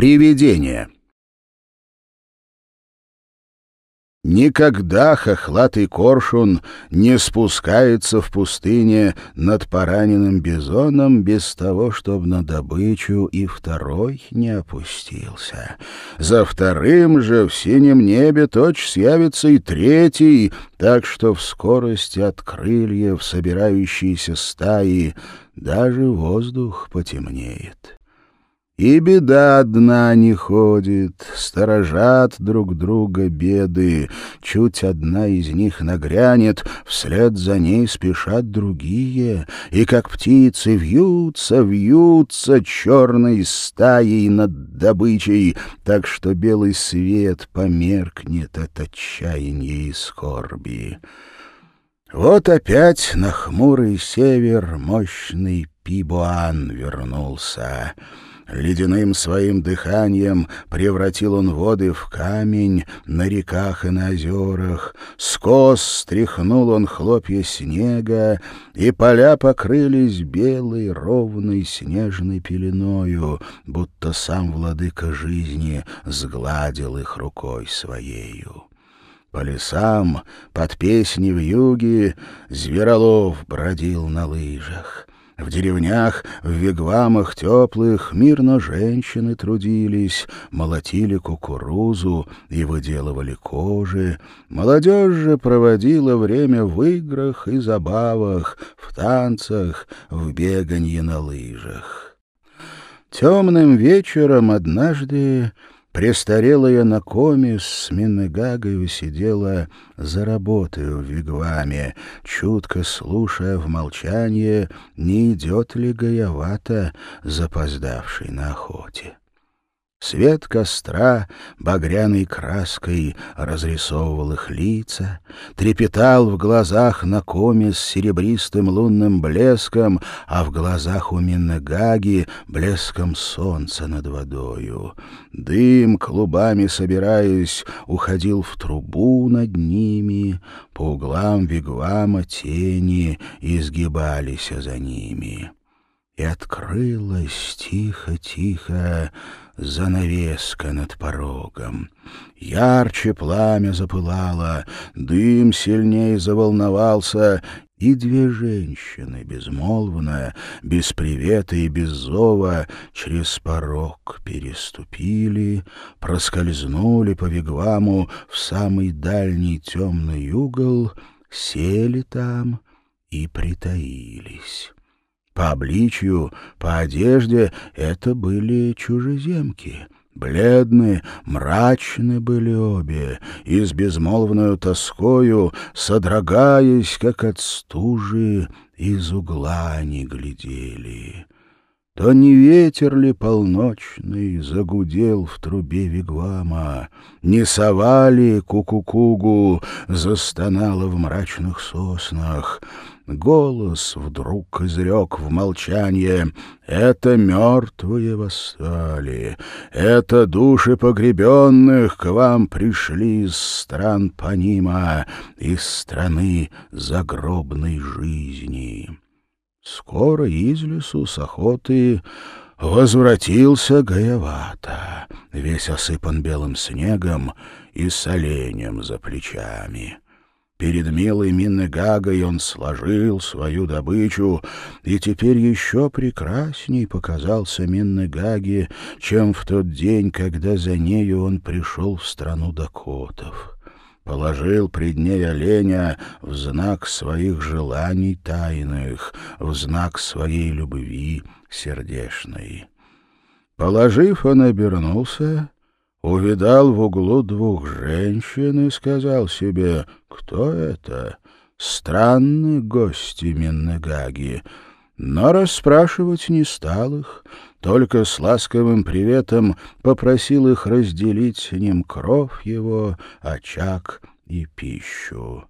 Привидение. Никогда хохлатый коршун не спускается в пустыне над пораненным бизоном без того, чтобы на добычу и второй не опустился. За вторым же в синем небе точь явится и третий, так что в скорости от крыльев собирающейся стаи даже воздух потемнеет. И беда одна не ходит, сторожат друг друга беды. Чуть одна из них нагрянет, вслед за ней спешат другие, и как птицы вьются, вьются черной стаей над добычей, так что белый свет померкнет от отчаяния и скорби. Вот опять на хмурый север мощный Пибуан вернулся — Ледяным своим дыханием превратил он воды в камень на реках и на озерах. Скос стряхнул он хлопья снега, и поля покрылись белой ровной снежной пеленою, будто сам владыка жизни сгладил их рукой своею. По лесам, под песни в юге, Зверолов бродил на лыжах. В деревнях, в вигвамах теплых мирно женщины трудились, молотили кукурузу и выделывали кожи. Молодежь же проводила время в играх и забавах, в танцах, в беганье на лыжах. Темным вечером однажды Престарелая Накоми с Миннегагою сидела за работой в вигваме, чутко слушая в молчании, не идет ли Гаявата, запоздавший на охоте. Свет костра багряной краской разрисовывал их лица, трепетал в глазах на коме с серебристым лунным блеском, а в глазах у Миннегаги блеском солнца над водою. Дым, клубами собираясь, уходил в трубу над ними, по углам вигвама тени изгибались за ними. И открылась тихо-тихо занавеска над порогом. Ярче пламя запылало, дым сильнее заволновался, и две женщины, безмолвно, без привета и без зова, через порог переступили, проскользнули по вигваму в самый дальний темный угол, сели там и притаились. По обличью, по одежде это были чужеземки. Бледны, мрачны были обе, и с безмолвною тоскою, содрогаясь, как от стужи, из угла они глядели. То не ветер ли полночный загудел в трубе вигвама, Не совали кукукугу застонала в мрачных соснах, Голос вдруг изрек в молчание. «Это мертвые восстали, это души погребенных к вам пришли из стран Панима, из страны загробной жизни». Скоро из лесу с охоты возвратился Гаявата, весь осыпан белым снегом и с оленем за плечами. Перед милой Миннегагой он сложил свою добычу, и теперь еще прекрасней показался Миннегаге, чем в тот день, когда за нею он пришел в страну Дакотов. Положил пред ней оленя в знак своих желаний тайных, в знак своей любви сердечной. Положив, он обернулся увидал в углу двух женщин и сказал себе, кто это? Странные гости Миннегаги. Но расспрашивать не стал их, только с ласковым приветом попросил их разделить с ним кровь его, очаг и пищу.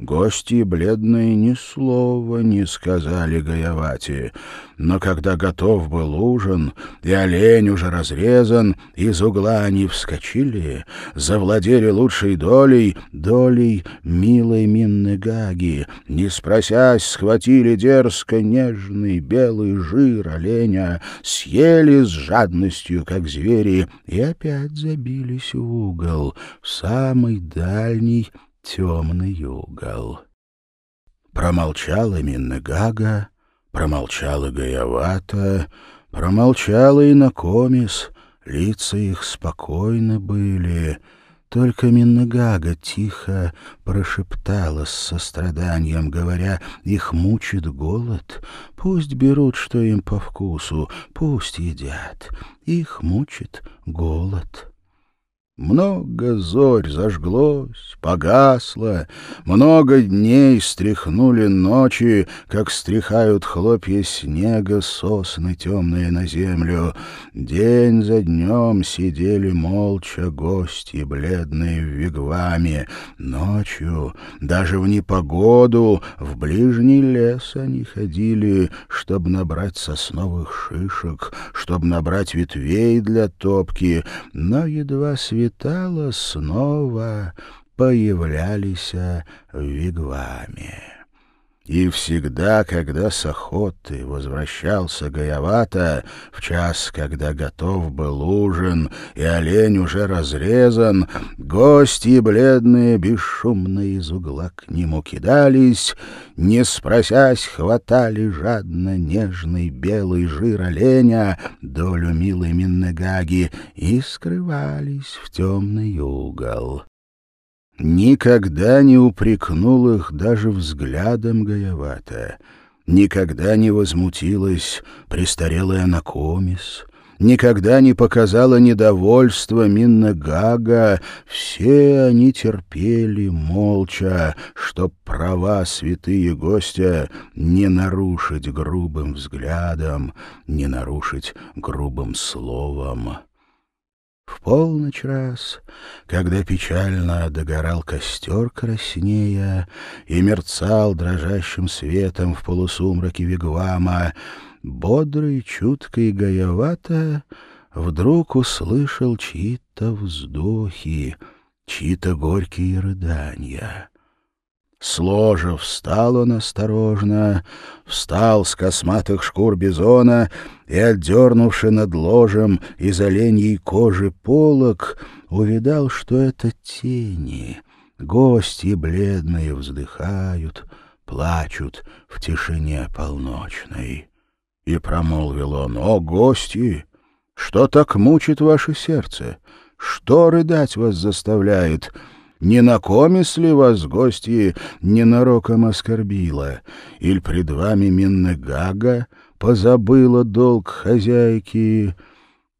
Гости бледные ни слова не сказали Гаявати, но когда готов был ужин, и олень уже разрезан, из угла они вскочили, завладели лучшей долей, долей милой Минны Гаги, не спросясь, схватили дерзко нежный белый жир оленя, съели с жадностью, как звери, и опять забились в угол, в самый дальний темный угол. Промолчала Миннегага, промолчала Гаявата, промолчала и Накомис, лица их спокойны были, только Миннегага тихо прошептала с состраданием, говоря, их мучит голод, пусть берут, что им по вкусу, пусть едят, их мучит голод. Много зорь зажглось, погасло, много дней стряхнули ночи, как стряхают хлопья снега сосны темные на землю. День за днем сидели молча гости, бледные в вигваме. Ночью, даже в непогоду, в ближний лес они ходили, чтобы набрать сосновых шишек, чтобы набрать ветвей для топки, но едва свет светало, снова появлялись в вигваме. И всегда, когда с охоты возвращался Гаявата, в час, когда готов был ужин, и олень уже разрезан, гости бледные бесшумно из угла к нему кидались, не спросясь, хватали жадно нежный белый жир оленя, долю милой Миннегаги, и скрывались в темный угол никогда не упрекнул их даже взглядом Гаявата, никогда не возмутилась престарелая Накомис, никогда не показала недовольства Минна Гага, все они терпели молча, чтоб права святые гостя не нарушить грубым взглядом, не нарушить грубым словом. Полночь раз, когда печально догорал костер краснея и мерцал дрожащим светом в полусумраке вигвама, бодрый, чуткий гаевато вдруг услышал чьи-то вздохи, чьи-то горькие рыдания. Сложа встал он осторожно, встал с косматых шкур бизона и, отдернувши над ложем из оленьей кожи полок, увидал, что это тени. Гости бледные вздыхают, плачут в тишине полночной. И промолвил он, «О, гости, что так мучит ваше сердце? Что рыдать вас заставляет?» Не на комис ли вас, гости, ненароком оскорбила? Иль пред вами Миннегага позабыла долг хозяйки?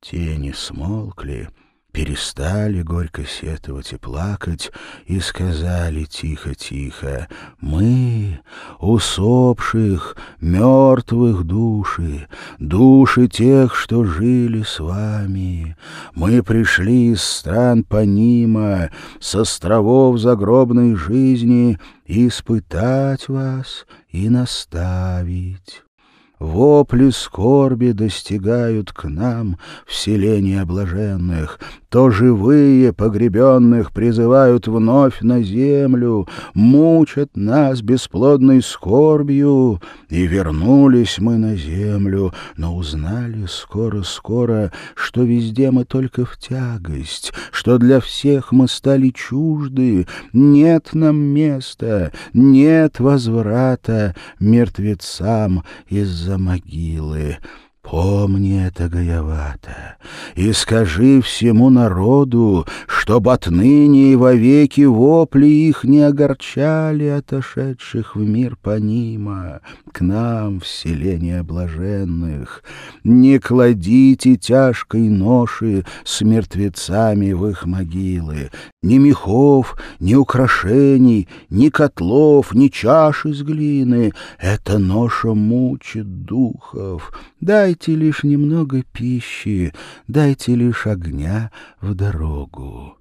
Тени смолкли, перестали горько сетовать и плакать и сказали тихо-тихо, «Мы, усопших, мертвых души, души тех, что жили с вами, мы пришли из стран Панима, с островов загробной жизни, испытать вас и наставить». Вопли скорби достигают к нам вселения блаженных, то живые погребенных призывают вновь на землю, мучат нас бесплодной скорбью, и вернулись мы на землю, но узнали скоро-скоро, что везде мы только в тягость, что для всех мы стали чужды, нет нам места, нет возврата мертвецам из-за могилы. Помни это, Гаявата, и скажи всему народу, чтоб отныне и вовеки вопли их не огорчали отошедших в мир Панима, к нам, в блаженных. Не кладите тяжкой ноши с мертвецами в их могилы, ни мехов, ни украшений, ни котлов, ни чаш из глины. Эта ноша мучит духов. Дайте лишь немного пищи, дайте лишь огня в дорогу.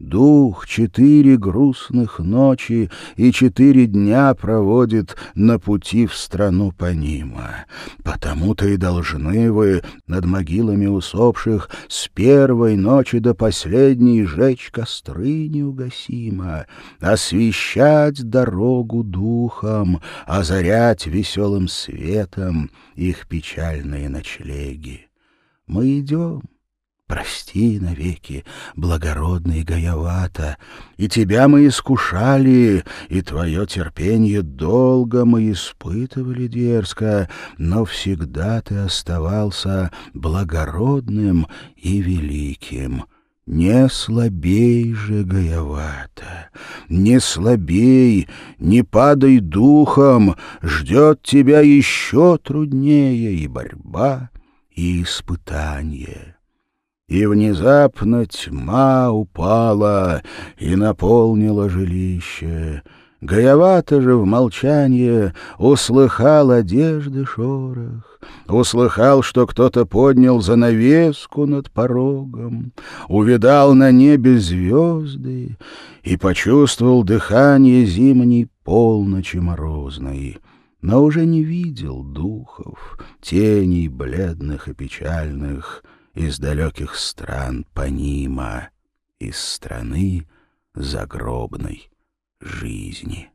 Дух четыре грустных ночи и четыре дня проводит на пути в страну Панима. Потому-то и должны вы над могилами усопших с первой ночи до последней жечь костры неугасимо, освещать дорогу духом, озарять веселым светом их печальные ночлеги. Мы идем, Прости навеки, благородный Гаявата, и тебя мы искушали, и твое терпение долго мы испытывали дерзко, но всегда ты оставался благородным и великим. Не слабей же, Гаявата, не слабей, не падай духом, ждет тебя еще труднее и борьба, и испытание. И внезапно тьма упала и наполнила жилище. Гаявато же в молчании услыхал одежды шорох, услыхал, что кто-то поднял занавеску над порогом, увидал на небе звезды и почувствовал дыхание зимней полночи морозной. Но уже не видел духов, теней бледных и печальных, из далеких стран Панима, из страны загробной жизни.